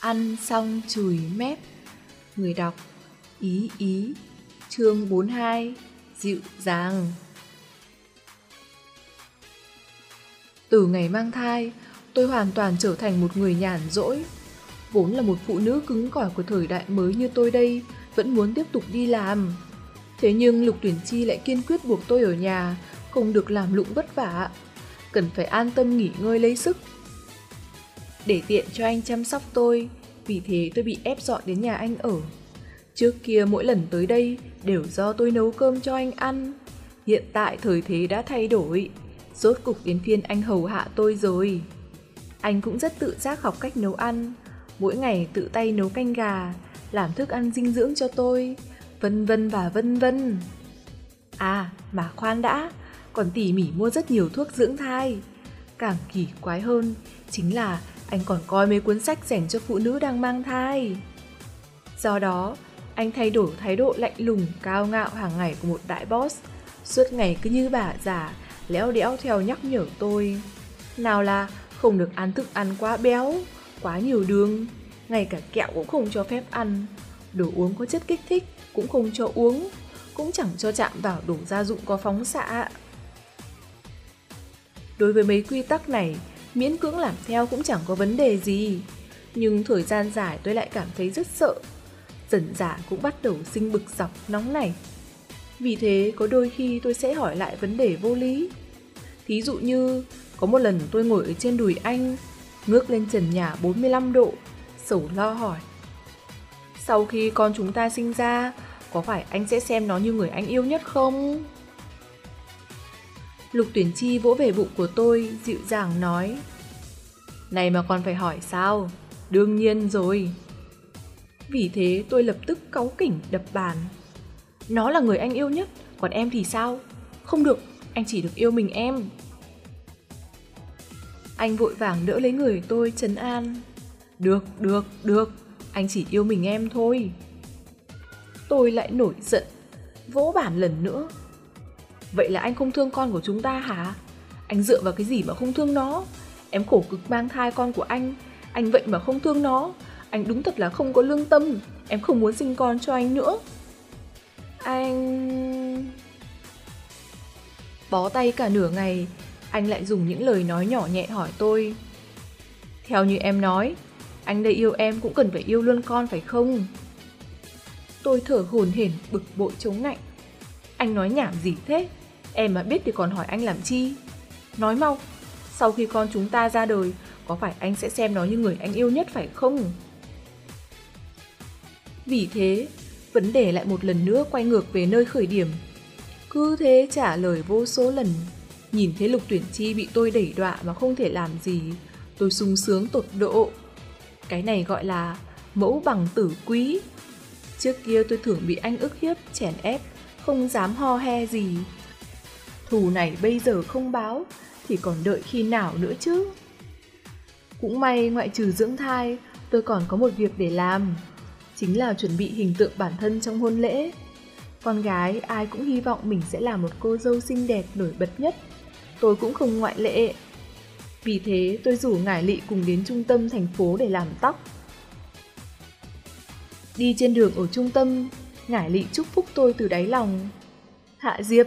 Ăn xong chùi mép. Người đọc, Ý ý, Chương 42 Dịu dàng. Từ ngày mang thai, Tôi hoàn toàn trở thành một người nhàn rỗi. Vốn là một phụ nữ cứng cỏi của thời đại mới như tôi đây, Vẫn muốn tiếp tục đi làm. Thế nhưng Lục Tuyển Chi lại kiên quyết buộc tôi ở nhà, Không được làm lụng vất vả. Cần phải an tâm nghỉ ngơi lấy sức. Để tiện cho anh chăm sóc tôi Vì thế tôi bị ép dọn đến nhà anh ở Trước kia mỗi lần tới đây đều do tôi nấu cơm cho anh ăn. Hiện tại thời thế đã thay đổi. Rốt cục đến phiên anh hầu hạ tôi rồi. Anh cũng rất tự giác học cách nấu ăn. Mỗi ngày tự tay nấu canh gà, làm thức ăn dinh dưỡng cho tôi, vân vân và vân vân. À, mà khoan đã, còn tỉ mỉ mua rất nhiều thuốc dưỡng thai. Càng kỳ quái hơn, chính là anh còn coi mấy cuốn sách dành cho phụ nữ đang mang thai. Do đó, anh thay đổi thái độ lạnh lùng, cao ngạo hàng ngày của một đại boss. Suốt ngày cứ như bà già, léo đẽo theo nhắc nhở tôi. Nào là không được ăn thức ăn quá béo, quá nhiều đường, ngay cả kẹo cũng không cho phép ăn. Đồ uống có chất kích thích cũng không cho uống, cũng chẳng cho chạm vào đồ gia dụng có phóng xạ. Đối với mấy quy tắc này, miễn cưỡng làm theo cũng chẳng có vấn đề gì. Nhưng thời gian dài tôi lại cảm thấy rất sợ dần giả cũng bắt đầu sinh bực dọc nóng này. Vì thế có đôi khi tôi sẽ hỏi lại vấn đề vô lý. Thí dụ như có một lần tôi ngồi ở trên đùi anh, ngước lên trần nhà 45 độ, sầu lo hỏi. Sau khi con chúng ta sinh ra, có phải anh sẽ xem nó như người anh yêu nhất không? Lục tuyển chi vỗ về bụng của tôi, dịu dàng nói. Này mà còn phải hỏi sao? Đương nhiên rồi. Vì thế tôi lập tức cáu kỉnh đập bàn. Nó là người anh yêu nhất, còn em thì sao? Không được, anh chỉ được yêu mình em. Anh vội vàng đỡ lấy người tôi trấn an. Được, được, được, anh chỉ yêu mình em thôi. Tôi lại nổi giận, vỗ bản lần nữa. Vậy là anh không thương con của chúng ta hả? Anh dựa vào cái gì mà không thương nó? Em khổ cực mang thai con của anh, anh vậy mà không thương nó, anh đúng thật là không có lương tâm. Em không muốn sinh con cho anh nữa. Anh... Bó tay cả nửa ngày. Anh lại dùng những lời nói nhỏ nhẹ hỏi tôi. Theo như em nói Anh đây yêu em cũng cần phải yêu luôn con phải không? Tôi thở hồn hển bực bội chống nạnh. Anh nói nhảm gì thế? Em mà biết thì còn hỏi anh làm chi Nói mau Sau khi con chúng ta ra đời Có phải anh sẽ xem nó như người anh yêu nhất phải không vì thế, vấn đề lại một lần nữa quay ngược về nơi khởi điểm. Cứ thế trả lời vô số lần, nhìn thấy lục tuyển chi bị tôi đẩy đọa mà không thể làm gì, tôi sung sướng tột độ. Cái này gọi là mẫu bằng tử quý. Trước kia tôi thường bị anh ức hiếp, chèn ép, không dám ho he gì. Thù này bây giờ không báo, thì còn đợi khi nào nữa chứ? Cũng may ngoại trừ dưỡng thai, tôi còn có một việc để làm chính là chuẩn bị hình tượng bản thân trong hôn lễ. Con gái ai cũng hy vọng mình sẽ là một cô dâu xinh đẹp nổi bật nhất. Tôi cũng không ngoại lệ. Vì thế tôi rủ Ngải Lị cùng đến trung tâm thành phố để làm tóc. Đi trên đường ở trung tâm, Ngải Lị chúc phúc tôi từ đáy lòng. Hạ Diệp,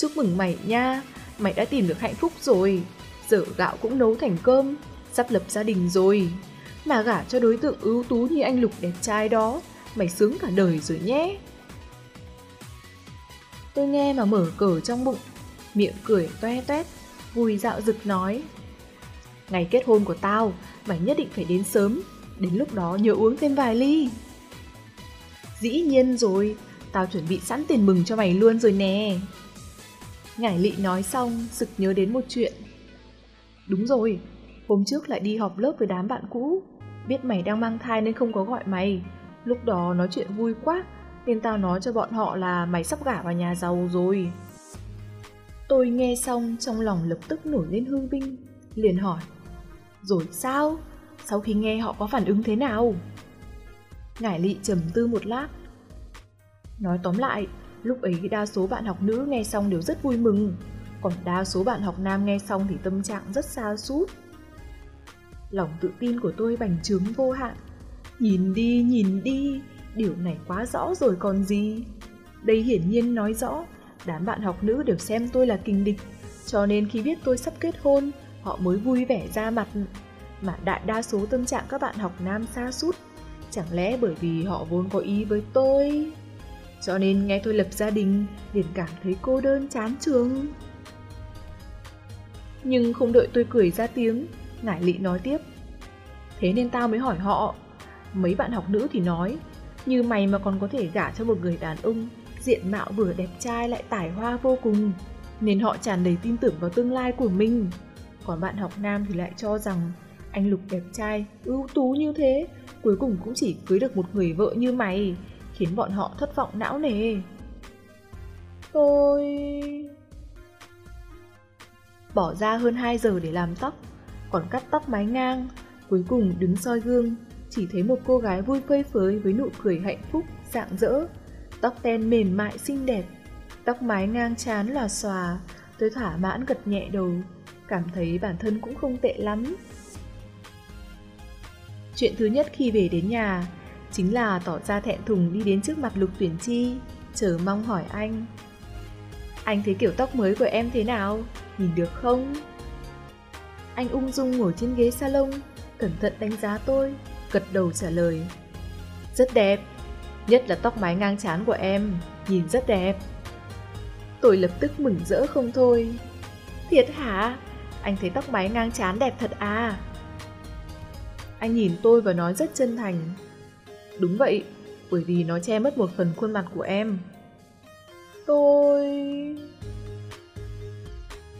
chúc mừng mày nha, mày đã tìm được hạnh phúc rồi. Giờ gạo cũng nấu thành cơm, sắp lập gia đình rồi mà gả cho đối tượng ưu tú như anh Lục đẹp trai đó, mày sướng cả đời rồi nhé. Tôi nghe mà mở cờ trong bụng, miệng cười toe toét, vui dạo rực nói. Ngày kết hôn của tao, mày nhất định phải đến sớm, đến lúc đó nhớ uống thêm vài ly. Dĩ nhiên rồi, tao chuẩn bị sẵn tiền mừng cho mày luôn rồi nè. Ngải lị nói xong, sực nhớ đến một chuyện. Đúng rồi, hôm trước lại đi họp lớp với đám bạn cũ. Biết mày đang mang thai nên không có gọi mày Lúc đó nói chuyện vui quá Nên tao nói cho bọn họ là mày sắp gả vào nhà giàu rồi Tôi nghe xong trong lòng lập tức nổi lên hương vinh Liền hỏi Rồi sao? Sau khi nghe họ có phản ứng thế nào? Ngải lị trầm tư một lát Nói tóm lại Lúc ấy đa số bạn học nữ nghe xong đều rất vui mừng Còn đa số bạn học nam nghe xong thì tâm trạng rất xa sút Lòng tự tin của tôi bành trướng vô hạn, Nhìn đi, nhìn đi, điều này quá rõ rồi còn gì. Đây hiển nhiên nói rõ, đám bạn học nữ đều xem tôi là kinh địch, cho nên khi biết tôi sắp kết hôn, họ mới vui vẻ ra mặt. Mà đại đa số tâm trạng các bạn học nam xa sút Chẳng lẽ bởi vì họ vốn có ý với tôi? Cho nên nghe tôi lập gia đình, liền cảm thấy cô đơn chán trường. Nhưng không đợi tôi cười ra tiếng, ngải lị nói tiếp. Thế nên tao mới hỏi họ. Mấy bạn học nữ thì nói, như mày mà còn có thể gả cho một người đàn ông, diện mạo vừa đẹp trai lại tài hoa vô cùng, nên họ tràn đầy tin tưởng vào tương lai của mình. Còn bạn học nam thì lại cho rằng anh Lục đẹp trai, ưu tú như thế, cuối cùng cũng chỉ cưới được một người vợ như mày, khiến bọn họ thất vọng não nề. Tôi... Bỏ ra hơn 2 giờ để làm tóc, còn cắt tóc mái ngang, cuối cùng đứng soi gương, chỉ thấy một cô gái vui phơi phới với nụ cười hạnh phúc, dạng dỡ, tóc ten mềm mại xinh đẹp, tóc mái ngang chán là xòa, tôi thỏa mãn gật nhẹ đầu, cảm thấy bản thân cũng không tệ lắm. Chuyện thứ nhất khi về đến nhà chính là tỏ ra thẹn thùng đi đến trước mặt Lục Tuyển Chi, chờ mong hỏi anh. Anh thấy kiểu tóc mới của em thế nào? Nhìn được không? Anh ung dung ngồi trên ghế salon, cẩn thận đánh giá tôi, gật đầu trả lời. Rất đẹp, nhất là tóc mái ngang chán của em, nhìn rất đẹp. Tôi lập tức mừng rỡ không thôi. Thiệt hả? Anh thấy tóc mái ngang chán đẹp thật à? Anh nhìn tôi và nói rất chân thành. Đúng vậy, bởi vì nó che mất một phần khuôn mặt của em. Tôi...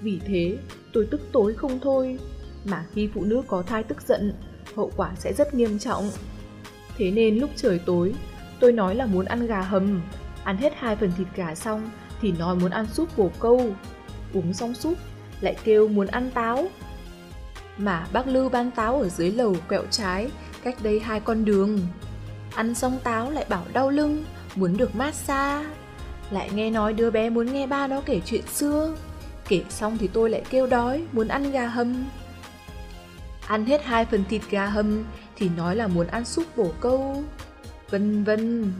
Vì thế, tôi tức tối không thôi, mà khi phụ nữ có thai tức giận, hậu quả sẽ rất nghiêm trọng. Thế nên lúc trời tối, tôi nói là muốn ăn gà hầm, ăn hết hai phần thịt gà xong thì nói muốn ăn súp bồ câu. Uống xong súp, lại kêu muốn ăn táo. Mà bác Lưu ban táo ở dưới lầu quẹo trái, cách đây hai con đường. Ăn xong táo lại bảo đau lưng, muốn được massage. Lại nghe nói đứa bé muốn nghe ba nó kể chuyện xưa. Kể xong thì tôi lại kêu đói, muốn ăn gà hầm. Ăn hết hai phần thịt gà hầm thì nói là muốn ăn súp bổ câu. Vân vân.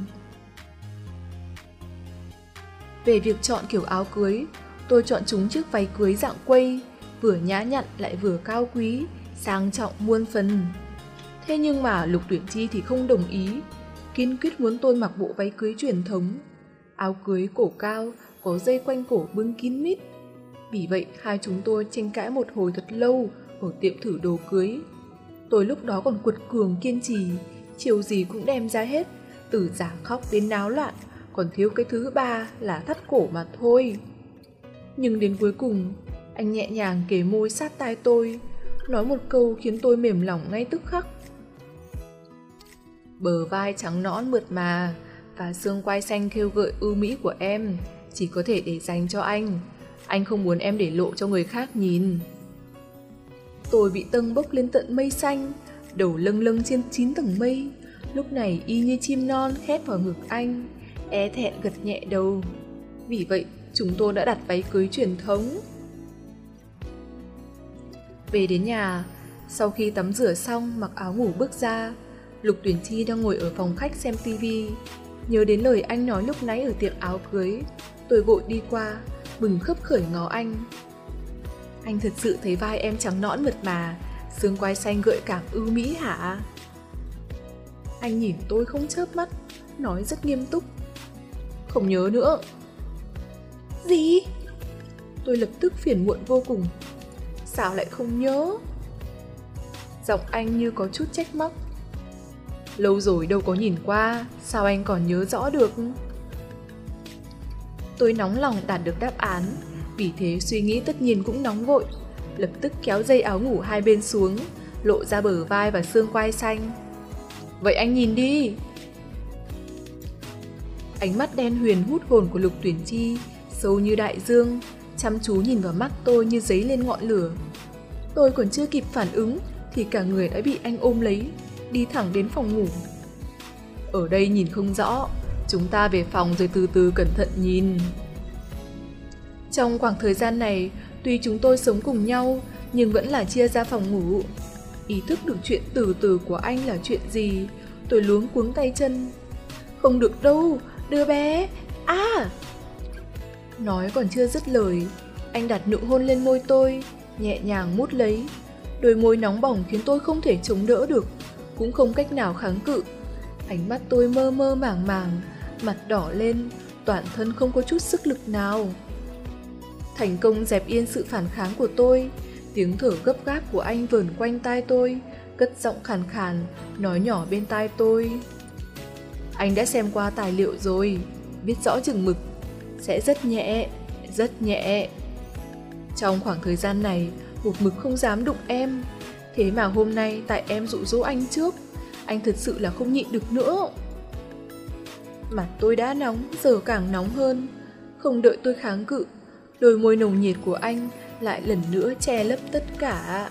Về việc chọn kiểu áo cưới, tôi chọn chúng chiếc váy cưới dạng quây, vừa nhã nhặn lại vừa cao quý, sang trọng muôn phần. Thế nhưng mà Lục Tuyển Chi thì không đồng ý, kiên quyết muốn tôi mặc bộ váy cưới truyền thống. Áo cưới cổ cao, có dây quanh cổ bưng kín mít. Vì vậy hai chúng tôi tranh cãi một hồi thật lâu ở tiệm thử đồ cưới. Tôi lúc đó còn quật cường kiên trì, chiều gì cũng đem ra hết, từ giả khóc đến náo loạn, còn thiếu cái thứ ba là thắt cổ mà thôi. Nhưng đến cuối cùng, anh nhẹ nhàng kề môi sát tai tôi, nói một câu khiến tôi mềm lòng ngay tức khắc. Bờ vai trắng nõn mượt mà và xương quai xanh kêu gợi ưu mỹ của em chỉ có thể để dành cho anh. Anh không muốn em để lộ cho người khác nhìn. Tôi bị tâng bốc lên tận mây xanh, đầu lâng lâng trên chín tầng mây. Lúc này y như chim non khép vào ngực anh, e thẹn gật nhẹ đầu. Vì vậy, chúng tôi đã đặt váy cưới truyền thống. Về đến nhà, sau khi tắm rửa xong mặc áo ngủ bước ra, Lục Tuyển Chi đang ngồi ở phòng khách xem tivi. Nhớ đến lời anh nói lúc nãy ở tiệm áo cưới, tôi vội đi qua, bừng khớp khởi ngó anh. Anh thật sự thấy vai em trắng nõn mượt mà, xương quai xanh gợi cảm ưu mỹ hả? Anh nhìn tôi không chớp mắt, nói rất nghiêm túc. Không nhớ nữa. Gì? Tôi lập tức phiền muộn vô cùng. Sao lại không nhớ? Giọng anh như có chút trách móc. Lâu rồi đâu có nhìn qua, sao anh còn nhớ rõ được? Tôi nóng lòng đạt được đáp án, vì thế suy nghĩ tất nhiên cũng nóng vội, lập tức kéo dây áo ngủ hai bên xuống, lộ ra bờ vai và xương quai xanh. Vậy anh nhìn đi! Ánh mắt đen huyền hút hồn của Lục Tuyển Chi, sâu như đại dương, chăm chú nhìn vào mắt tôi như giấy lên ngọn lửa. Tôi còn chưa kịp phản ứng thì cả người đã bị anh ôm lấy, đi thẳng đến phòng ngủ. Ở đây nhìn không rõ, chúng ta về phòng rồi từ từ cẩn thận nhìn. Trong khoảng thời gian này, tuy chúng tôi sống cùng nhau, nhưng vẫn là chia ra phòng ngủ. Ý thức được chuyện từ từ của anh là chuyện gì, Tôi luống cuống tay chân. Không được đâu, đưa bé. À! Nói còn chưa dứt lời, anh đặt nụ hôn lên môi tôi, nhẹ nhàng mút lấy. Đôi môi nóng bỏng khiến tôi không thể chống đỡ được, cũng không cách nào kháng cự. Ánh mắt tôi mơ mơ màng màng, mặt đỏ lên, toàn thân không có chút sức lực nào. Thành công dẹp yên sự phản kháng của tôi, tiếng thở gấp gáp của anh vờn quanh tai tôi, cất giọng khàn khàn, nói nhỏ bên tai tôi. Anh đã xem qua tài liệu rồi, biết rõ chừng mực, sẽ rất nhẹ, rất nhẹ. Trong khoảng thời gian này, một mực không dám đụng em, thế mà hôm nay tại em dụ dỗ anh trước, anh thật sự là không nhịn được nữa. Mặt tôi đã nóng, giờ càng nóng hơn, không đợi tôi kháng cự, đôi môi nồng nhiệt của anh lại lần nữa che lấp tất cả.